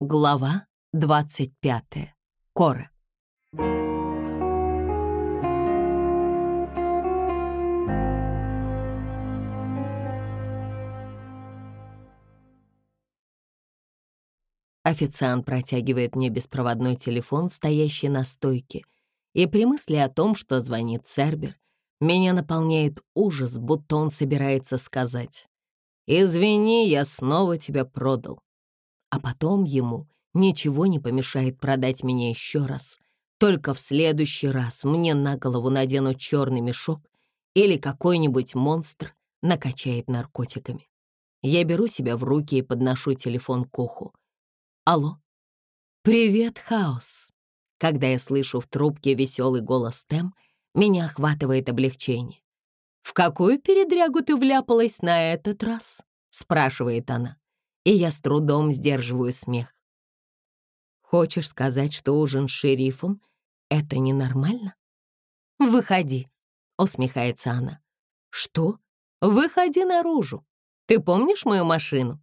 Глава 25. Кора. Официант протягивает мне беспроводной телефон, стоящий на стойке, и при мысли о том, что звонит Цербер, меня наполняет ужас, будто он собирается сказать «Извини, я снова тебя продал». А потом ему ничего не помешает продать меня еще раз. Только в следующий раз мне на голову наденут черный мешок или какой-нибудь монстр накачает наркотиками. Я беру себя в руки и подношу телефон к уху. Алло. Привет, хаос. Когда я слышу в трубке веселый голос Тем, меня охватывает облегчение. «В какую передрягу ты вляпалась на этот раз?» — спрашивает она, и я с трудом сдерживаю смех. «Хочешь сказать, что ужин с шерифом — это ненормально?» «Выходи», — усмехается она. «Что? Выходи наружу. Ты помнишь мою машину?»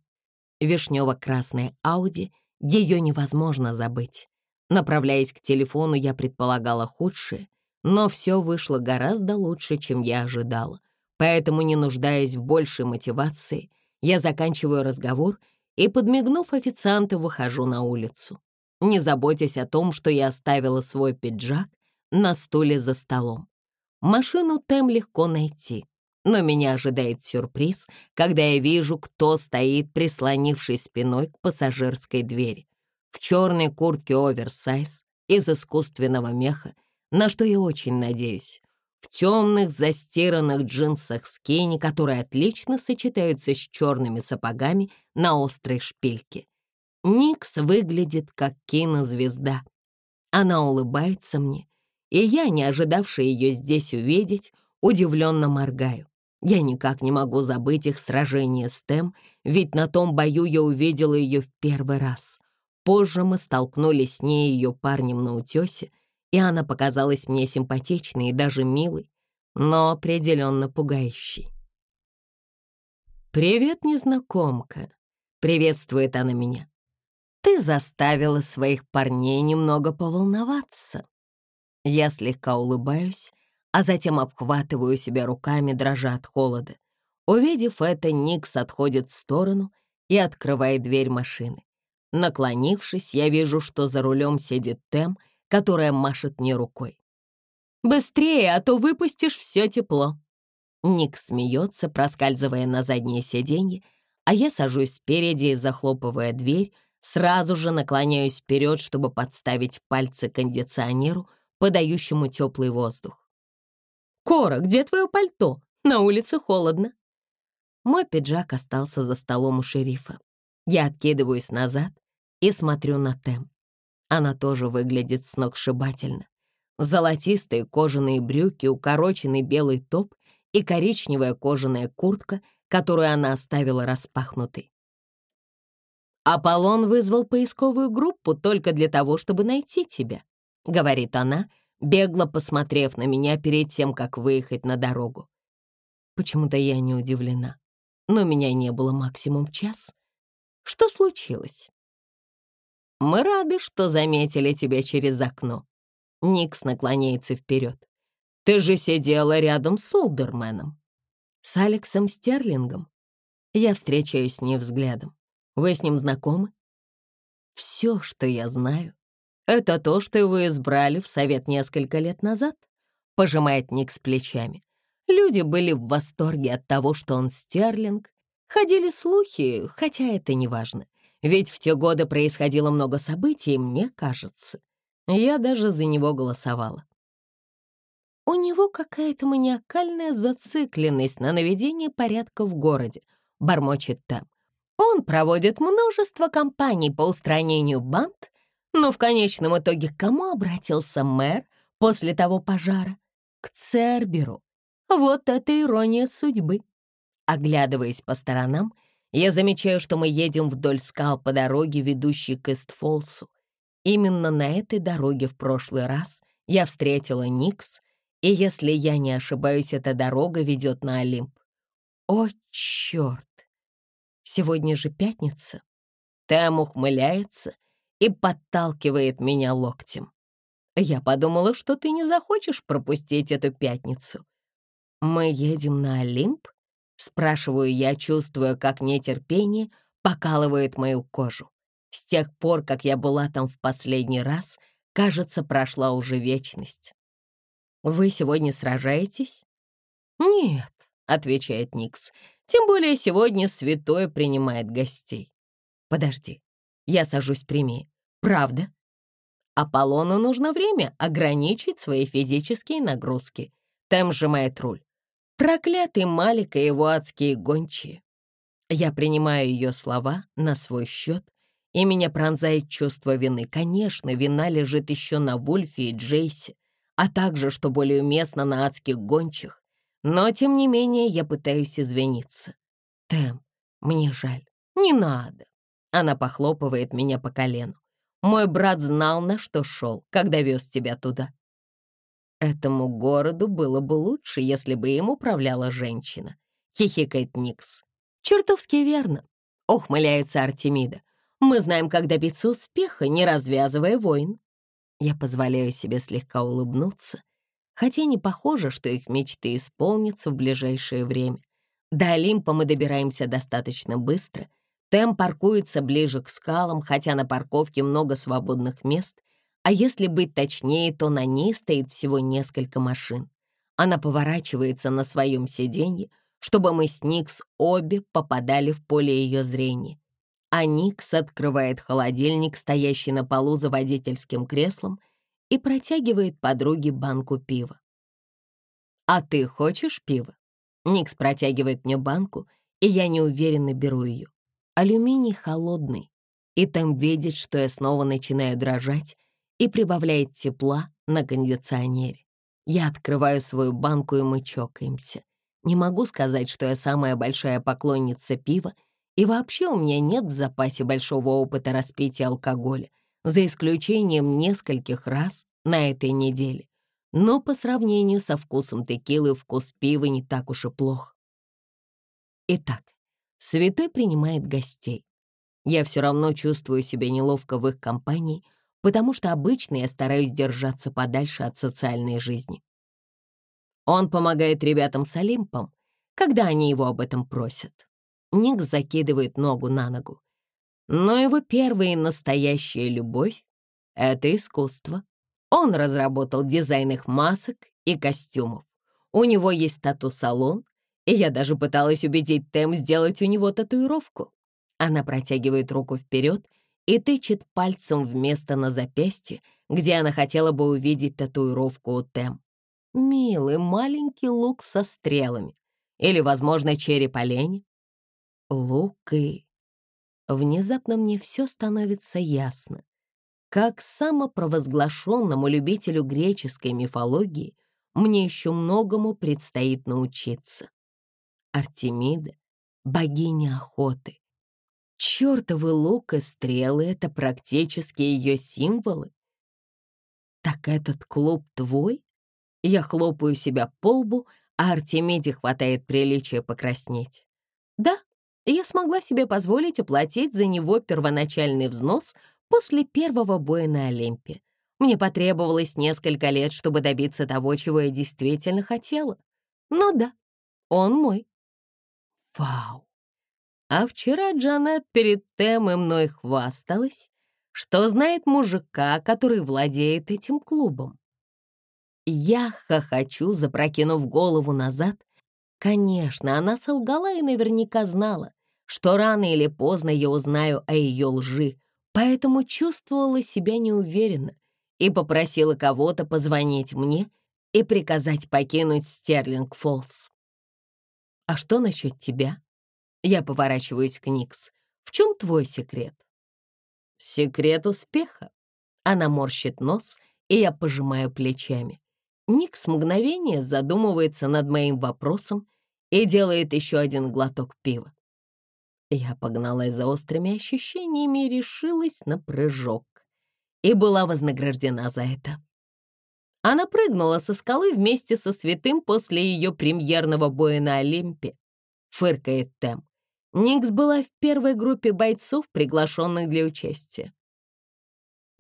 Вишнево-красная Ауди — ее невозможно забыть. Направляясь к телефону, я предполагала худшее, но все вышло гораздо лучше, чем я ожидала. Поэтому, не нуждаясь в большей мотивации, я заканчиваю разговор и, подмигнув официанту, выхожу на улицу. Не заботясь о том, что я оставила свой пиджак на стуле за столом. Машину Тем легко найти, но меня ожидает сюрприз, когда я вижу, кто стоит, прислонившись спиной к пассажирской двери. В черной куртке оверсайз из искусственного меха, на что я очень надеюсь. В темных застиранных джинсах скини, которые отлично сочетаются с черными сапогами на острой шпильке. Никс выглядит как кинозвезда. Она улыбается мне, и я, не ожидавшая ее здесь увидеть, удивленно моргаю. Я никак не могу забыть их сражение с Тем, ведь на том бою я увидела ее в первый раз. Позже мы столкнулись с ней и ее парнем на утесе, и она показалась мне симпатичной и даже милой, но определенно пугающей. «Привет, незнакомка!» — приветствует она меня. «Ты заставила своих парней немного поволноваться». Я слегка улыбаюсь, а затем обхватываю себя руками, дрожа от холода. Увидев это, Никс отходит в сторону и открывает дверь машины. Наклонившись, я вижу, что за рулем сидит Тем, которая машет мне рукой. «Быстрее, а то выпустишь все тепло!» Ник смеется, проскальзывая на заднее сиденье, а я сажусь спереди и, захлопывая дверь, сразу же наклоняюсь вперед, чтобы подставить пальцы кондиционеру, подающему теплый воздух. «Кора, где твое пальто? На улице холодно». Мой пиджак остался за столом у шерифа. Я откидываюсь назад и смотрю на Тем. Она тоже выглядит сногсшибательно. Золотистые кожаные брюки, укороченный белый топ и коричневая кожаная куртка, которую она оставила распахнутой. «Аполлон вызвал поисковую группу только для того, чтобы найти тебя», — говорит она, — бегло посмотрев на меня перед тем, как выехать на дорогу. Почему-то я не удивлена, но меня не было максимум час. Что случилось? Мы рады, что заметили тебя через окно. Никс наклоняется вперед. Ты же сидела рядом с Олдерменом. С Алексом Стерлингом. Я встречаюсь с ней взглядом. Вы с ним знакомы? Все, что я знаю, «Это то, что вы избрали в совет несколько лет назад?» — пожимает Ник с плечами. Люди были в восторге от того, что он стерлинг. Ходили слухи, хотя это не важно. Ведь в те годы происходило много событий, мне кажется. Я даже за него голосовала. У него какая-то маниакальная зацикленность на наведении порядка в городе, бормочет там. Он проводит множество кампаний по устранению банд но в конечном итоге к кому обратился мэр после того пожара? К Церберу. Вот это ирония судьбы. Оглядываясь по сторонам, я замечаю, что мы едем вдоль скал по дороге, ведущей к Эстфолсу. Именно на этой дороге в прошлый раз я встретила Никс, и если я не ошибаюсь, эта дорога ведет на Олимп. О, черт! Сегодня же пятница. Тэм ухмыляется и подталкивает меня локтем. Я подумала, что ты не захочешь пропустить эту пятницу. Мы едем на Олимп? Спрашиваю я, чувствуя, как нетерпение покалывает мою кожу. С тех пор, как я была там в последний раз, кажется, прошла уже вечность. «Вы сегодня сражаетесь?» «Нет», — отвечает Никс, «тем более сегодня святой принимает гостей». «Подожди, я сажусь прямее. Правда?» Аполлону нужно время ограничить свои физические нагрузки. Тем сжимает руль. Проклятый Малик и его адские гончие. Я принимаю ее слова на свой счет, и меня пронзает чувство вины. Конечно, вина лежит еще на Вульфе и Джейсе, а также, что более уместно, на адских гончих. Но, тем не менее, я пытаюсь извиниться. Тем, мне жаль. Не надо. Она похлопывает меня по колену. Мой брат знал, на что шел, когда вез тебя туда. Этому городу было бы лучше, если бы им управляла женщина, хихикает Никс. Чертовски верно, ухмыляется Артемида. Мы знаем, как добиться успеха, не развязывая войн. Я позволяю себе слегка улыбнуться, хотя не похоже, что их мечты исполнятся в ближайшее время. До Олимпа мы добираемся достаточно быстро — Тэм паркуется ближе к скалам, хотя на парковке много свободных мест, а если быть точнее, то на ней стоит всего несколько машин. Она поворачивается на своем сиденье, чтобы мы с Никс обе попадали в поле ее зрения. А Никс открывает холодильник, стоящий на полу за водительским креслом, и протягивает подруге банку пива. «А ты хочешь пива?» Никс протягивает мне банку, и я неуверенно беру ее. Алюминий холодный, и там видит, что я снова начинаю дрожать и прибавляет тепла на кондиционере. Я открываю свою банку, и мы чокаемся. Не могу сказать, что я самая большая поклонница пива, и вообще у меня нет в запасе большого опыта распития алкоголя, за исключением нескольких раз на этой неделе. Но по сравнению со вкусом текилы вкус пива не так уж и плох. Итак, Святой принимает гостей. Я все равно чувствую себя неловко в их компании, потому что обычно я стараюсь держаться подальше от социальной жизни. Он помогает ребятам с Олимпом, когда они его об этом просят. Ник закидывает ногу на ногу. Но его первая настоящая любовь — это искусство. Он разработал дизайн их масок и костюмов. У него есть тату-салон, и я даже пыталась убедить Тем сделать у него татуировку. Она протягивает руку вперед и тычет пальцем в место на запястье, где она хотела бы увидеть татуировку у Тем. Милый маленький лук со стрелами. Или, возможно, череп оленя. Лук и... Внезапно мне все становится ясно. Как самопровозглашенному любителю греческой мифологии мне еще многому предстоит научиться. Артемида — богиня охоты. Чёртовы лук и стрелы — это практически ее символы. Так этот клуб твой? Я хлопаю себя по лбу, а Артемиде хватает приличия покраснеть. Да, я смогла себе позволить оплатить за него первоначальный взнос после первого боя на Олимпе. Мне потребовалось несколько лет, чтобы добиться того, чего я действительно хотела. Но да, он мой. Вау! А вчера Джанет перед Тем и мной хвасталась, что знает мужика, который владеет этим клубом. Я хохочу, запрокинув голову назад. Конечно, она солгала и наверняка знала, что рано или поздно я узнаю о ее лжи, поэтому чувствовала себя неуверенно и попросила кого-то позвонить мне и приказать покинуть Стерлинг-Фоллс. «А что насчет тебя?» Я поворачиваюсь к Никс. «В чем твой секрет?» «Секрет успеха». Она морщит нос, и я пожимаю плечами. Никс мгновение задумывается над моим вопросом и делает еще один глоток пива. Я погналась за острыми ощущениями и решилась на прыжок. И была вознаграждена за это. Она прыгнула со скалы вместе со святым после ее премьерного боя на Олимпе, фыркает Тем. Никс была в первой группе бойцов, приглашенных для участия.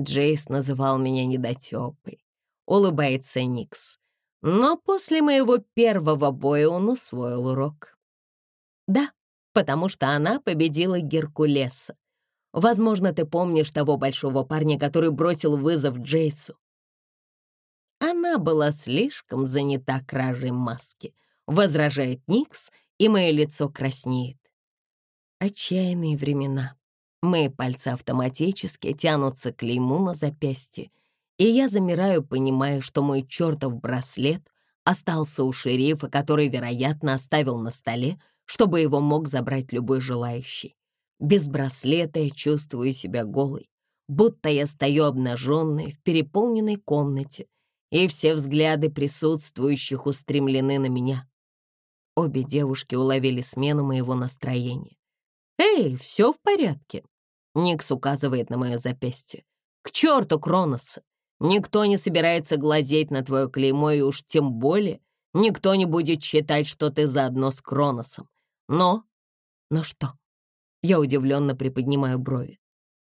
Джейс называл меня недотёпой. Улыбается Никс. Но после моего первого боя он усвоил урок. Да, потому что она победила Геркулеса. Возможно, ты помнишь того большого парня, который бросил вызов Джейсу. Она была слишком занята кражей маски, возражает Никс, и мое лицо краснеет. Отчаянные времена. Мои пальцы автоматически тянутся к клейму на запястье, и я замираю, понимая, что мой чертов браслет остался у шерифа, который, вероятно, оставил на столе, чтобы его мог забрать любой желающий. Без браслета я чувствую себя голой, будто я стою обнаженной в переполненной комнате, и все взгляды присутствующих устремлены на меня. Обе девушки уловили смену моего настроения. «Эй, все в порядке?» Никс указывает на мое запястье. «К черту, Кроноса! Никто не собирается глазеть на твое клеймо, и уж тем более никто не будет считать, что ты заодно с Кроносом. Но... Но что?» Я удивленно приподнимаю брови.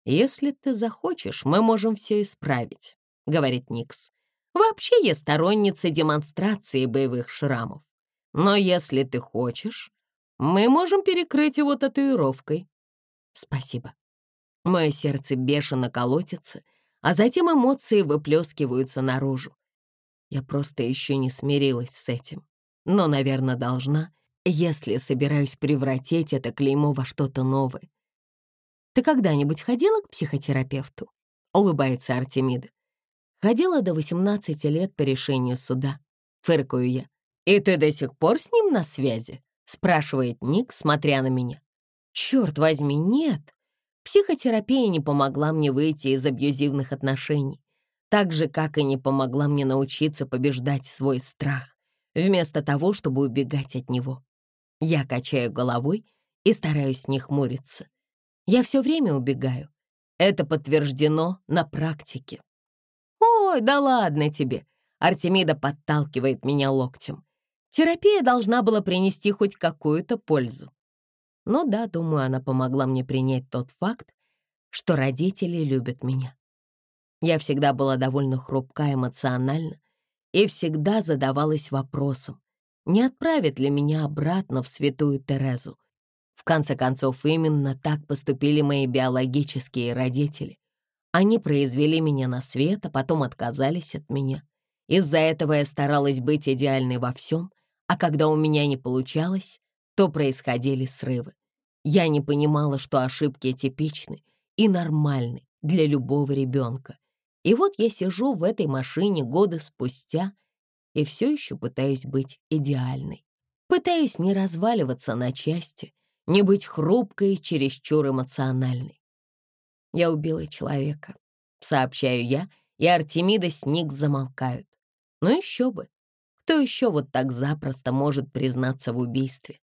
«Если ты захочешь, мы можем все исправить», — говорит Никс. «Вообще я сторонница демонстрации боевых шрамов. Но если ты хочешь, мы можем перекрыть его татуировкой». «Спасибо». Мое сердце бешено колотится, а затем эмоции выплескиваются наружу. Я просто еще не смирилась с этим, но, наверное, должна, если собираюсь превратить это клеймо во что-то новое. «Ты когда-нибудь ходила к психотерапевту?» — улыбается Артемида. «Ходила до 18 лет по решению суда», — фыркаю я. «И ты до сих пор с ним на связи?» — спрашивает Ник, смотря на меня. «Черт возьми, нет. Психотерапия не помогла мне выйти из абьюзивных отношений, так же, как и не помогла мне научиться побеждать свой страх, вместо того, чтобы убегать от него. Я качаю головой и стараюсь не хмуриться. Я все время убегаю. Это подтверждено на практике. «Ой, да ладно тебе!» Артемида подталкивает меня локтем. Терапия должна была принести хоть какую-то пользу. Но да, думаю, она помогла мне принять тот факт, что родители любят меня. Я всегда была довольно хрупка эмоционально и всегда задавалась вопросом, не отправит ли меня обратно в святую Терезу. В конце концов, именно так поступили мои биологические родители. Они произвели меня на свет, а потом отказались от меня. Из-за этого я старалась быть идеальной во всем, а когда у меня не получалось, то происходили срывы. Я не понимала, что ошибки типичны и нормальны для любого ребенка. И вот я сижу в этой машине годы спустя и все еще пытаюсь быть идеальной. Пытаюсь не разваливаться на части, не быть хрупкой и чересчур эмоциональной. Я убила человека, сообщаю я, и Артемида с Ник замолкают. Ну еще бы. Кто еще вот так запросто может признаться в убийстве?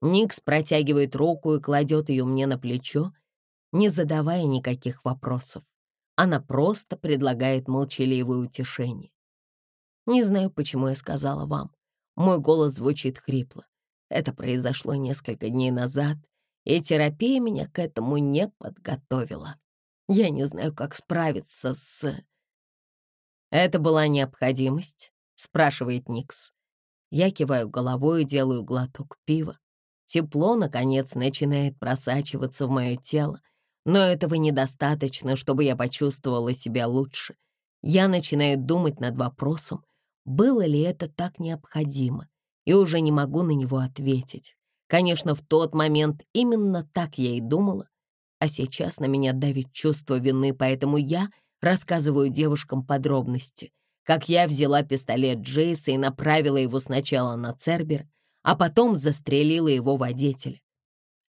Никс протягивает руку и кладет ее мне на плечо, не задавая никаких вопросов. Она просто предлагает молчаливое утешение. Не знаю, почему я сказала вам. Мой голос звучит хрипло. Это произошло несколько дней назад, и терапия меня к этому не подготовила. Я не знаю, как справиться с... «Это была необходимость?» — спрашивает Никс. Я киваю головой и делаю глоток пива. Тепло, наконец, начинает просачиваться в мое тело, но этого недостаточно, чтобы я почувствовала себя лучше. Я начинаю думать над вопросом, было ли это так необходимо, и уже не могу на него ответить. Конечно, в тот момент именно так я и думала, а сейчас на меня давит чувство вины, поэтому я рассказываю девушкам подробности, как я взяла пистолет Джейса и направила его сначала на Цербер, а потом застрелила его водителя.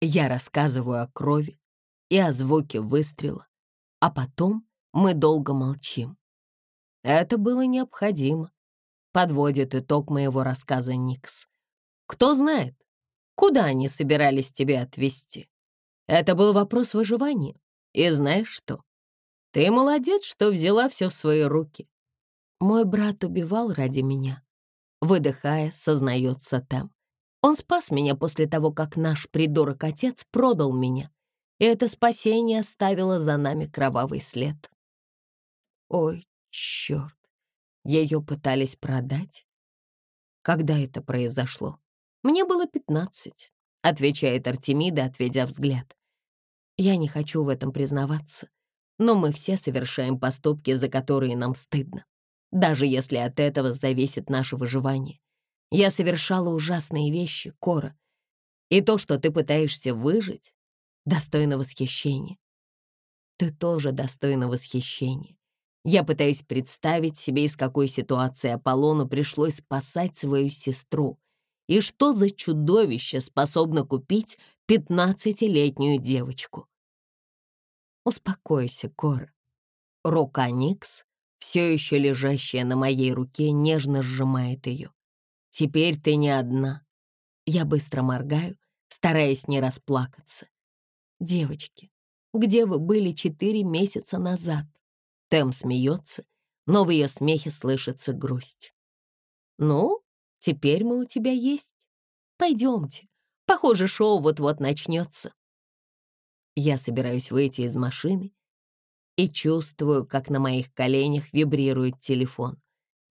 Я рассказываю о крови и о звуке выстрела, а потом мы долго молчим. Это было необходимо подводит итог моего рассказа Никс. Кто знает, куда они собирались тебя отвезти? Это был вопрос выживания. И знаешь что? Ты молодец, что взяла все в свои руки. Мой брат убивал ради меня. Выдыхая, сознается там. Он спас меня после того, как наш придурок-отец продал меня. И это спасение оставило за нами кровавый след. Ой, черт, ее пытались продать? Когда это произошло? Мне было пятнадцать, отвечает Артемида, отведя взгляд. Я не хочу в этом признаваться, но мы все совершаем поступки, за которые нам стыдно, даже если от этого зависит наше выживание. Я совершала ужасные вещи, Кора, и то, что ты пытаешься выжить, достойно восхищения. Ты тоже достойна восхищения. Я пытаюсь представить себе, из какой ситуации Аполлону пришлось спасать свою сестру, и что за чудовище способно купить пятнадцатилетнюю девочку. Успокойся, Кора. Рука Никс, все еще лежащая на моей руке, нежно сжимает ее. Теперь ты не одна. Я быстро моргаю, стараясь не расплакаться. Девочки, где вы были четыре месяца назад? Тем смеется, но в ее смехе слышится грусть. Ну, теперь мы у тебя есть. Пойдемте. Похоже, шоу вот-вот начнется. Я собираюсь выйти из машины и чувствую, как на моих коленях вибрирует телефон.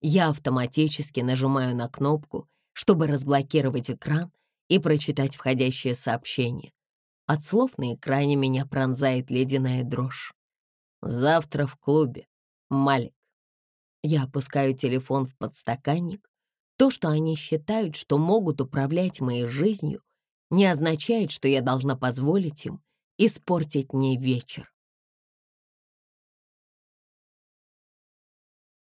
Я автоматически нажимаю на кнопку, чтобы разблокировать экран и прочитать входящее сообщение. От слов на экране меня пронзает ледяная дрожь. Завтра в клубе. Малик. Я опускаю телефон в подстаканник. То, что они считают, что могут управлять моей жизнью, не означает, что я должна позволить им испортить мне вечер.